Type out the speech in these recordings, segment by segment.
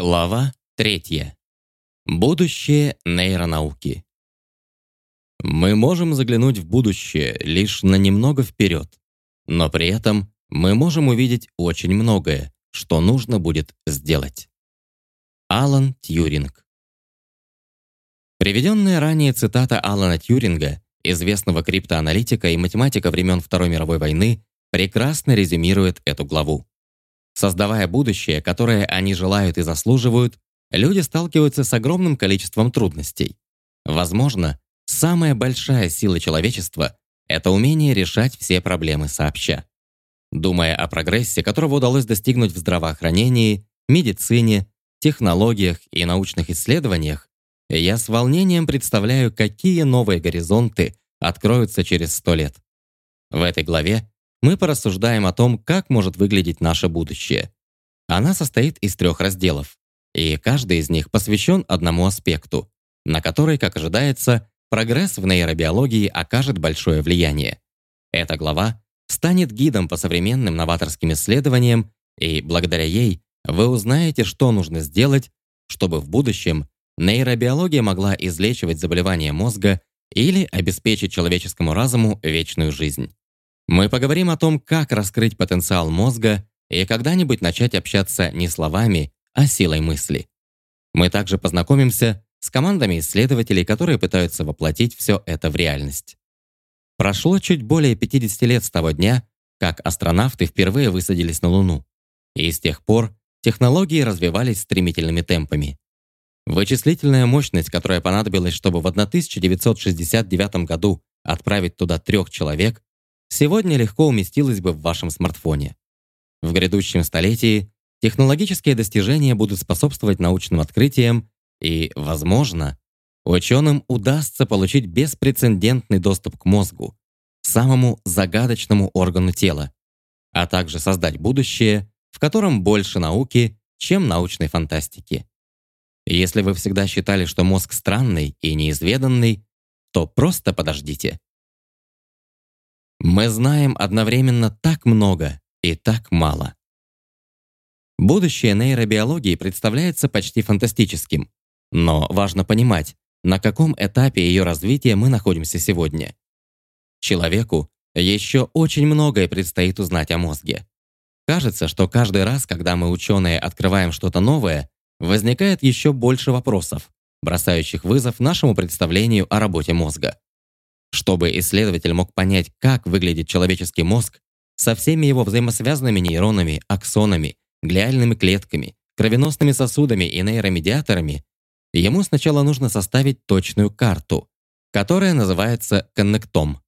Глава третья. Будущее нейронауки. Мы можем заглянуть в будущее лишь на немного вперед, но при этом мы можем увидеть очень многое, что нужно будет сделать. Алан Тьюринг. Приведенная ранее цитата Алана Тьюринга, известного криптоаналитика и математика времен Второй мировой войны, прекрасно резюмирует эту главу. Создавая будущее, которое они желают и заслуживают, люди сталкиваются с огромным количеством трудностей. Возможно, самая большая сила человечества — это умение решать все проблемы сообща. Думая о прогрессе, которого удалось достигнуть в здравоохранении, медицине, технологиях и научных исследованиях, я с волнением представляю, какие новые горизонты откроются через сто лет. В этой главе мы порассуждаем о том, как может выглядеть наше будущее. Она состоит из трех разделов, и каждый из них посвящен одному аспекту, на который, как ожидается, прогресс в нейробиологии окажет большое влияние. Эта глава станет гидом по современным новаторским исследованиям, и благодаря ей вы узнаете, что нужно сделать, чтобы в будущем нейробиология могла излечивать заболевания мозга или обеспечить человеческому разуму вечную жизнь. Мы поговорим о том, как раскрыть потенциал мозга и когда-нибудь начать общаться не словами, а силой мысли. Мы также познакомимся с командами исследователей, которые пытаются воплотить все это в реальность. Прошло чуть более 50 лет с того дня, как астронавты впервые высадились на Луну. И с тех пор технологии развивались стремительными темпами. Вычислительная мощность, которая понадобилась, чтобы в 1969 году отправить туда трех человек, сегодня легко уместилась бы в вашем смартфоне. В грядущем столетии технологические достижения будут способствовать научным открытиям и, возможно, ученым удастся получить беспрецедентный доступ к мозгу, самому загадочному органу тела, а также создать будущее, в котором больше науки, чем научной фантастики. Если вы всегда считали, что мозг странный и неизведанный, то просто подождите. Мы знаем одновременно так много и так мало. Будущее нейробиологии представляется почти фантастическим, но важно понимать, на каком этапе ее развития мы находимся сегодня. Человеку еще очень многое предстоит узнать о мозге. Кажется, что каждый раз, когда мы, ученые, открываем что-то новое, возникает еще больше вопросов, бросающих вызов нашему представлению о работе мозга. Чтобы исследователь мог понять, как выглядит человеческий мозг со всеми его взаимосвязанными нейронами, аксонами, глиальными клетками, кровеносными сосудами и нейромедиаторами, ему сначала нужно составить точную карту, которая называется коннектом.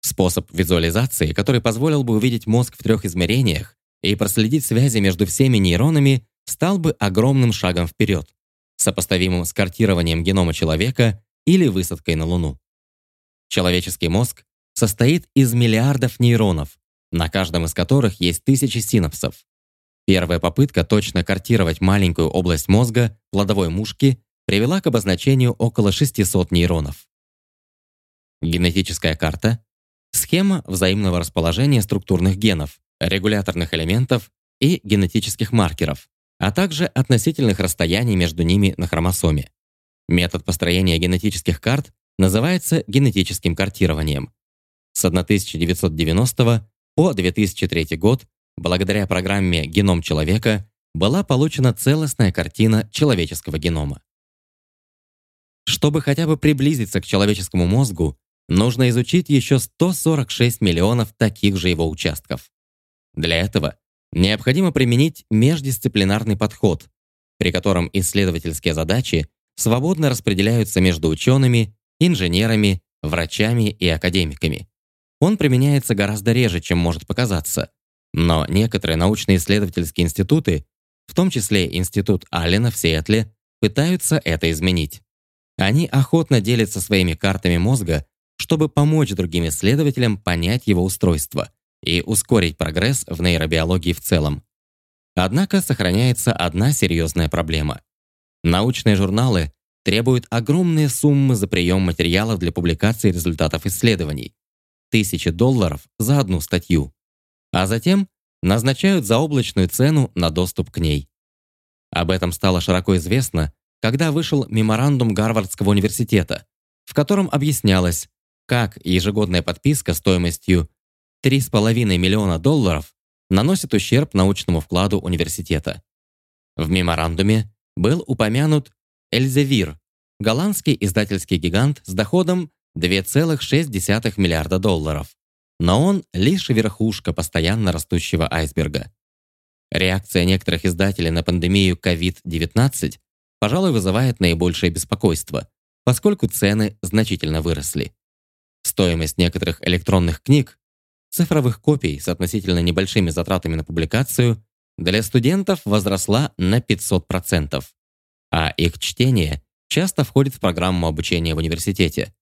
Способ визуализации, который позволил бы увидеть мозг в трех измерениях и проследить связи между всеми нейронами, стал бы огромным шагом вперед, сопоставимым с картированием генома человека или высадкой на Луну. Человеческий мозг состоит из миллиардов нейронов, на каждом из которых есть тысячи синапсов. Первая попытка точно картировать маленькую область мозга плодовой мушки привела к обозначению около 600 нейронов. Генетическая карта — схема взаимного расположения структурных генов, регуляторных элементов и генетических маркеров, а также относительных расстояний между ними на хромосоме. Метод построения генетических карт называется генетическим картированием. С 1990 по 2003 год благодаря программе «Геном человека» была получена целостная картина человеческого генома. Чтобы хотя бы приблизиться к человеческому мозгу, нужно изучить еще 146 миллионов таких же его участков. Для этого необходимо применить междисциплинарный подход, при котором исследовательские задачи свободно распределяются между учеными инженерами, врачами и академиками. Он применяется гораздо реже, чем может показаться. Но некоторые научно-исследовательские институты, в том числе Институт Аллена в Сиэтле, пытаются это изменить. Они охотно делятся своими картами мозга, чтобы помочь другим исследователям понять его устройство и ускорить прогресс в нейробиологии в целом. Однако сохраняется одна серьезная проблема. Научные журналы требуют огромные суммы за прием материалов для публикации результатов исследований. Тысячи долларов за одну статью. А затем назначают заоблачную цену на доступ к ней. Об этом стало широко известно, когда вышел меморандум Гарвардского университета, в котором объяснялось, как ежегодная подписка стоимостью 3,5 миллиона долларов наносит ущерб научному вкладу университета. В меморандуме был упомянут Эльзевир, голландский издательский гигант с доходом 2,6 миллиарда долларов. Но он лишь верхушка постоянно растущего айсберга. Реакция некоторых издателей на пандемию COVID-19, пожалуй, вызывает наибольшее беспокойство, поскольку цены значительно выросли. Стоимость некоторых электронных книг, цифровых копий с относительно небольшими затратами на публикацию для студентов возросла на 500%, а их чтение часто входит в программу обучения в университете.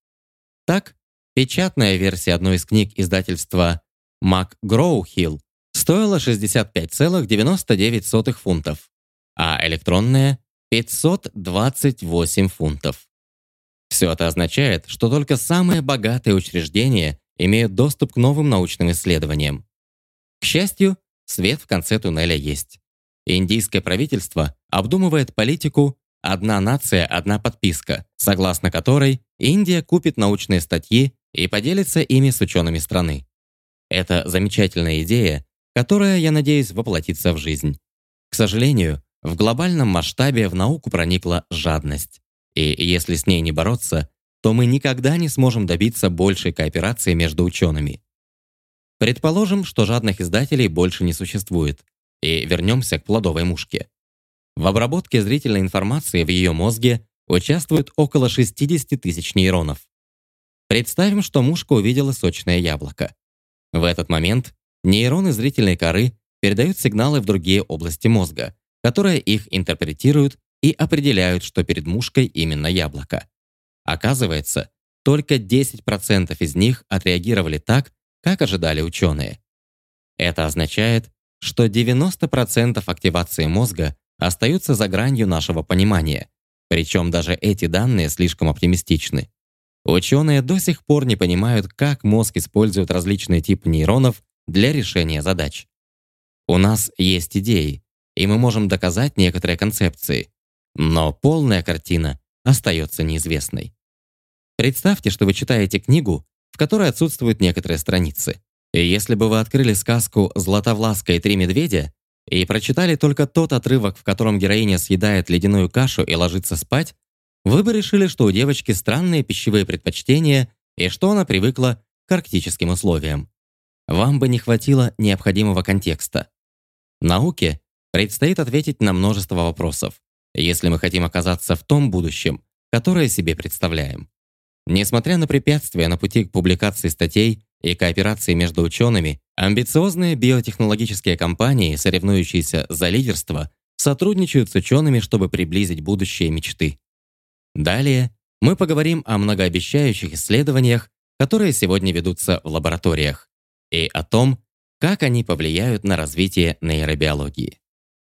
Так, печатная версия одной из книг издательства McGraw-Hill стоила 65,99 фунтов, а электронная — 528 фунтов. Все это означает, что только самые богатые учреждения имеют доступ к новым научным исследованиям. К счастью, свет в конце туннеля есть. Индийское правительство обдумывает политику «одна нация, одна подписка», согласно которой Индия купит научные статьи и поделится ими с учеными страны. Это замечательная идея, которая, я надеюсь, воплотится в жизнь. К сожалению, в глобальном масштабе в науку проникла жадность. И если с ней не бороться, то мы никогда не сможем добиться большей кооперации между учеными. Предположим, что жадных издателей больше не существует, и вернемся к плодовой мушке. В обработке зрительной информации в ее мозге участвует около 60 тысяч нейронов. Представим, что мушка увидела сочное яблоко. В этот момент нейроны зрительной коры передают сигналы в другие области мозга, которые их интерпретируют и определяют, что перед мушкой именно яблоко. Оказывается, только 10% из них отреагировали так, как ожидали ученые. Это означает, что 90% активации мозга остаются за гранью нашего понимания, причем даже эти данные слишком оптимистичны. Ученые до сих пор не понимают, как мозг использует различные типы нейронов для решения задач. У нас есть идеи, и мы можем доказать некоторые концепции, но полная картина остается неизвестной. Представьте, что вы читаете книгу, в которой отсутствуют некоторые страницы. И если бы вы открыли сказку «Златовласка и три медведя» и прочитали только тот отрывок, в котором героиня съедает ледяную кашу и ложится спать, вы бы решили, что у девочки странные пищевые предпочтения и что она привыкла к арктическим условиям. Вам бы не хватило необходимого контекста. Науке предстоит ответить на множество вопросов, если мы хотим оказаться в том будущем, которое себе представляем. Несмотря на препятствия на пути к публикации статей и кооперации между учеными, амбициозные биотехнологические компании, соревнующиеся за лидерство, сотрудничают с учеными, чтобы приблизить будущие мечты. Далее мы поговорим о многообещающих исследованиях, которые сегодня ведутся в лабораториях, и о том, как они повлияют на развитие нейробиологии.